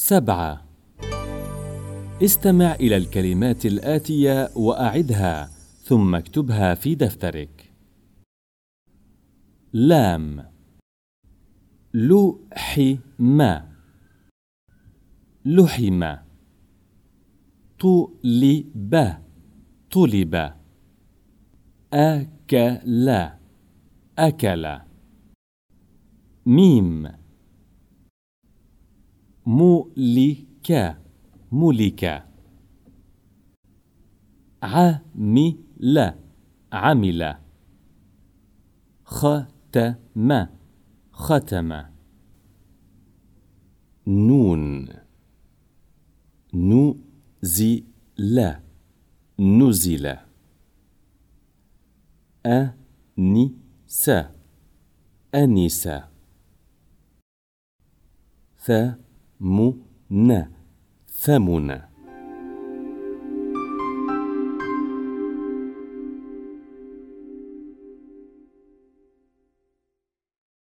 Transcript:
سبعة. استمع إلى الكلمات الآتية وأعدها ثم اكتبها في دفترك. لام. لحم. لحم. طلب. طلب. أكل. أكل. ميم. ملك ملك عمل عمل ختم. ختم. نون. نزل. نزل. أنس. أنس. ثمن ثمن